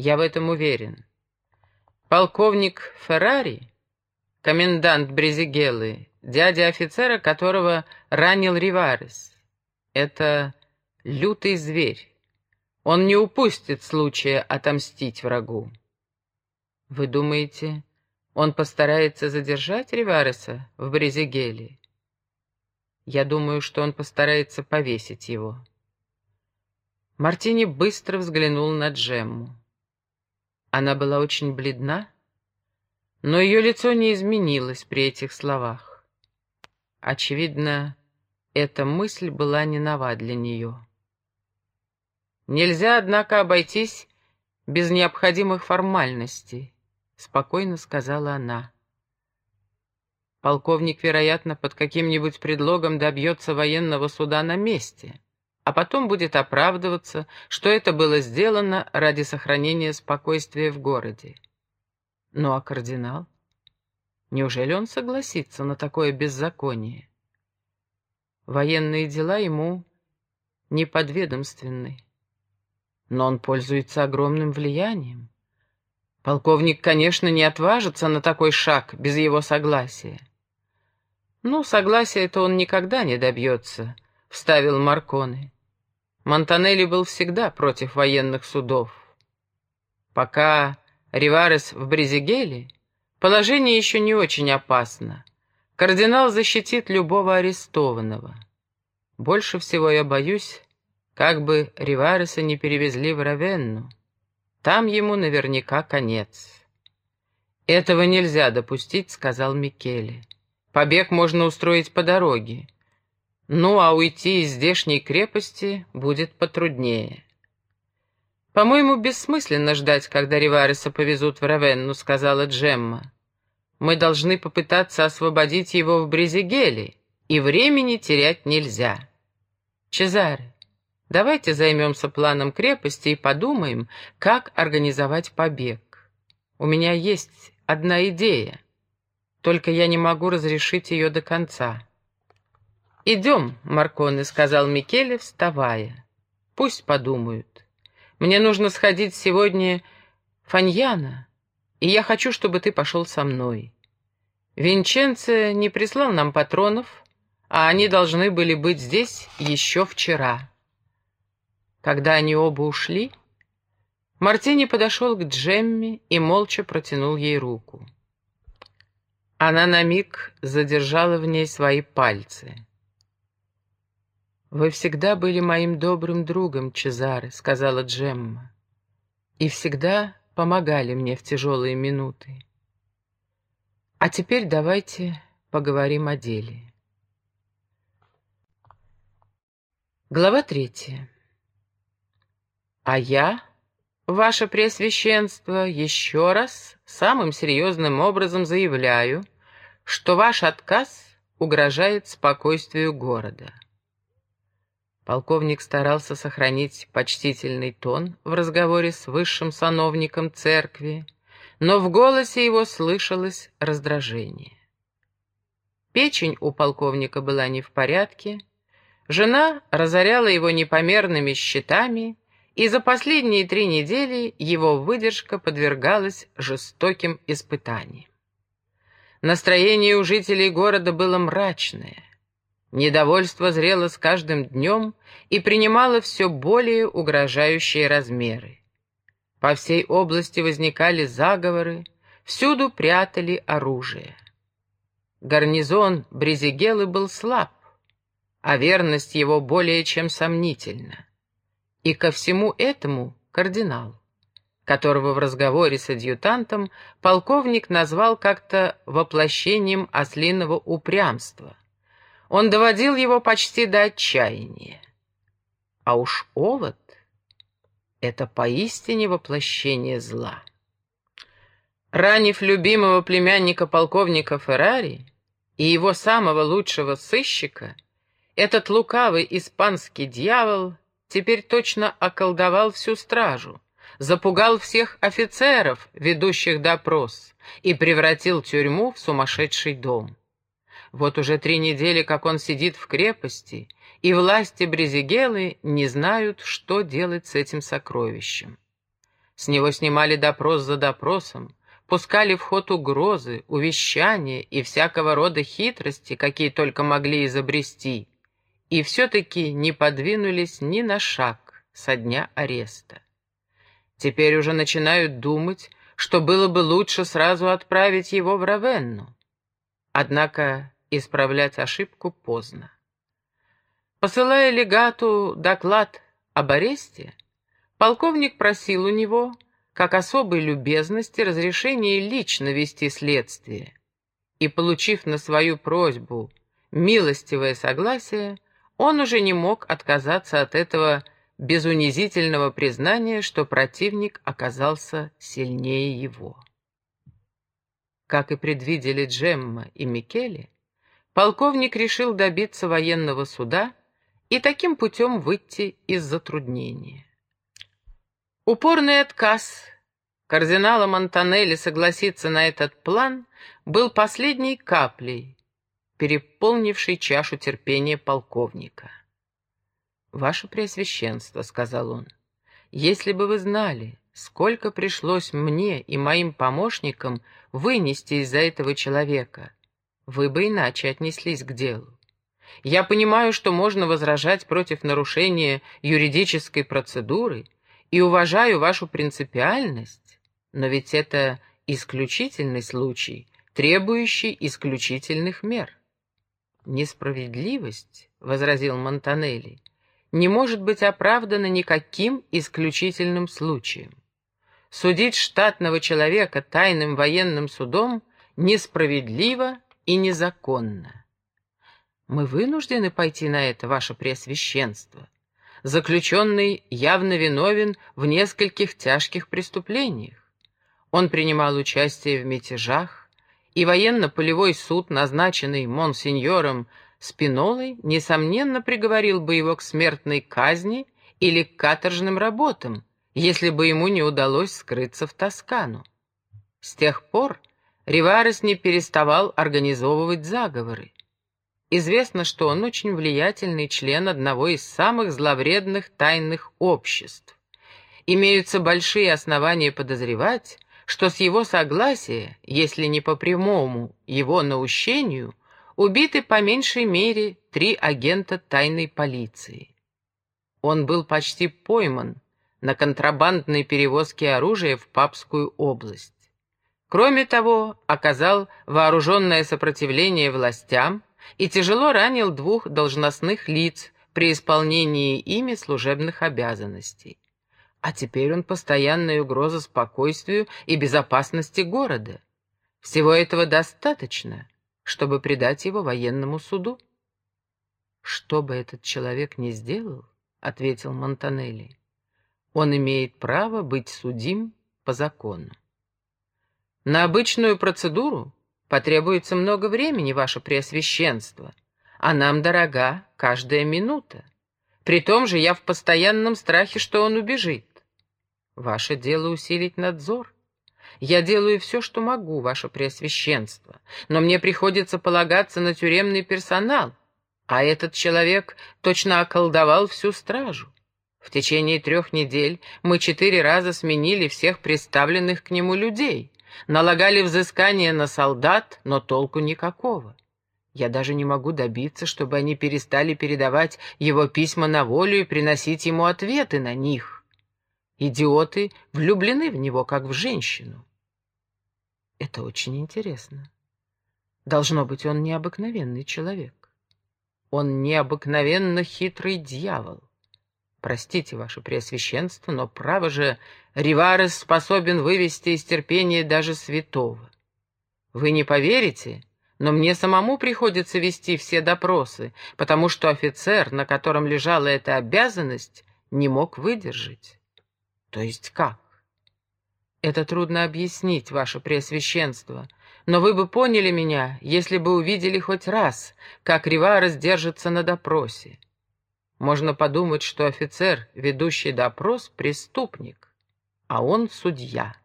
Я в этом уверен. Полковник Феррари, комендант Брезигелы, дядя офицера, которого ранил Риварес, это лютый зверь. Он не упустит случая отомстить врагу. Вы думаете, он постарается задержать Ривареса в Брезигеле? Я думаю, что он постарается повесить его. Мартини быстро взглянул на Джемму. Она была очень бледна, но ее лицо не изменилось при этих словах. Очевидно, эта мысль была не нова для нее. «Нельзя, однако, обойтись без необходимых формальностей», — спокойно сказала она. Полковник, вероятно, под каким-нибудь предлогом добьется военного суда на месте, а потом будет оправдываться, что это было сделано ради сохранения спокойствия в городе. Ну а кардинал? Неужели он согласится на такое беззаконие? Военные дела ему неподведомственны но он пользуется огромным влиянием. Полковник, конечно, не отважится на такой шаг без его согласия. «Ну, согласия-то он никогда не добьется», — вставил Марконы. Монтанелли был всегда против военных судов. Пока Риварес в Брезигеле, положение еще не очень опасно. Кардинал защитит любого арестованного. Больше всего я боюсь как бы Ривареса не перевезли в Равенну. Там ему наверняка конец. «Этого нельзя допустить», — сказал Микеле. «Побег можно устроить по дороге. Ну, а уйти из здешней крепости будет потруднее». «По-моему, бессмысленно ждать, когда Ривареса повезут в Равенну», — сказала Джемма. «Мы должны попытаться освободить его в Брезигеле, и времени терять нельзя». «Чезаре, Давайте займемся планом крепости и подумаем, как организовать побег. У меня есть одна идея, только я не могу разрешить ее до конца. «Идем», — Марконе сказал Микеле, вставая. «Пусть подумают. Мне нужно сходить сегодня Фаньяна, и я хочу, чтобы ты пошел со мной. Винченце не прислал нам патронов, а они должны были быть здесь еще вчера». Когда они оба ушли, Мартини подошел к Джемме и молча протянул ей руку. Она на миг задержала в ней свои пальцы. «Вы всегда были моим добрым другом, Чезаре», — сказала Джемма, «и всегда помогали мне в тяжелые минуты. А теперь давайте поговорим о деле». Глава третья. А я, ваше Преосвященство, еще раз самым серьезным образом заявляю, что ваш отказ угрожает спокойствию города. Полковник старался сохранить почтительный тон в разговоре с высшим сановником церкви, но в голосе его слышалось раздражение. Печень у полковника была не в порядке, жена разоряла его непомерными счетами, и за последние три недели его выдержка подвергалась жестоким испытаниям. Настроение у жителей города было мрачное. Недовольство зрело с каждым днем и принимало все более угрожающие размеры. По всей области возникали заговоры, всюду прятали оружие. Гарнизон Брезигелы был слаб, а верность его более чем сомнительна. И ко всему этому кардинал, которого в разговоре с адъютантом полковник назвал как-то воплощением ослиного упрямства. Он доводил его почти до отчаяния. А уж овод — это поистине воплощение зла. Ранив любимого племянника полковника Феррари и его самого лучшего сыщика, этот лукавый испанский дьявол — теперь точно околдовал всю стражу, запугал всех офицеров, ведущих допрос, и превратил тюрьму в сумасшедший дом. Вот уже три недели, как он сидит в крепости, и власти Брезигелы не знают, что делать с этим сокровищем. С него снимали допрос за допросом, пускали в ход угрозы, увещания и всякого рода хитрости, какие только могли изобрести, и все-таки не подвинулись ни на шаг со дня ареста. Теперь уже начинают думать, что было бы лучше сразу отправить его в Равенну. Однако исправлять ошибку поздно. Посылая легату доклад об аресте, полковник просил у него как особой любезности разрешение лично вести следствие, и, получив на свою просьбу милостивое согласие, он уже не мог отказаться от этого без унизительного признания, что противник оказался сильнее его. Как и предвидели Джемма и Микеле, полковник решил добиться военного суда и таким путем выйти из затруднения. Упорный отказ кардинала Монтанелли согласиться на этот план был последней каплей, переполнившей чашу терпения полковника. «Ваше Преосвященство», — сказал он, — «если бы вы знали, сколько пришлось мне и моим помощникам вынести из-за этого человека, вы бы иначе отнеслись к делу. Я понимаю, что можно возражать против нарушения юридической процедуры, и уважаю вашу принципиальность, но ведь это исключительный случай, требующий исключительных мер. Несправедливость, — возразил Монтанелли, — не может быть оправдана никаким исключительным случаем. Судить штатного человека тайным военным судом несправедливо и незаконно. Мы вынуждены пойти на это, ваше Преосвященство, заключенный явно виновен в нескольких тяжких преступлениях. Он принимал участие в мятежах, и военно-полевой суд, назначенный монсеньором Спинолой, несомненно приговорил бы его к смертной казни или к каторжным работам, если бы ему не удалось скрыться в Тоскану. С тех пор Риварес не переставал организовывать заговоры. Известно, что он очень влиятельный член одного из самых зловредных тайных обществ. Имеются большие основания подозревать, что с его согласия, если не по прямому его наущению, убиты по меньшей мере три агента тайной полиции. Он был почти пойман на контрабандной перевозке оружия в Папскую область. Кроме того, оказал вооруженное сопротивление властям, и тяжело ранил двух должностных лиц при исполнении ими служебных обязанностей. А теперь он постоянная угроза спокойствию и безопасности города. Всего этого достаточно, чтобы предать его военному суду. «Что бы этот человек ни сделал, — ответил Монтанелли, — он имеет право быть судим по закону. На обычную процедуру Потребуется много времени, ваше преосвященство, а нам дорога каждая минута. При том же я в постоянном страхе, что он убежит. Ваше дело усилить надзор. Я делаю все, что могу, ваше преосвященство, но мне приходится полагаться на тюремный персонал, а этот человек точно околдовал всю стражу. В течение трех недель мы четыре раза сменили всех представленных к нему людей налагали взыскания на солдат, но толку никакого. Я даже не могу добиться, чтобы они перестали передавать его письма на волю и приносить ему ответы на них. Идиоты влюблены в него, как в женщину. Это очень интересно. Должно быть, он необыкновенный человек. Он необыкновенно хитрый дьявол. Простите, ваше преосвященство, но, право же, Риварес способен вывести из терпения даже святого. Вы не поверите, но мне самому приходится вести все допросы, потому что офицер, на котором лежала эта обязанность, не мог выдержать. То есть как? Это трудно объяснить, ваше преосвященство, но вы бы поняли меня, если бы увидели хоть раз, как Риварес держится на допросе. Можно подумать, что офицер, ведущий допрос, преступник, а он судья.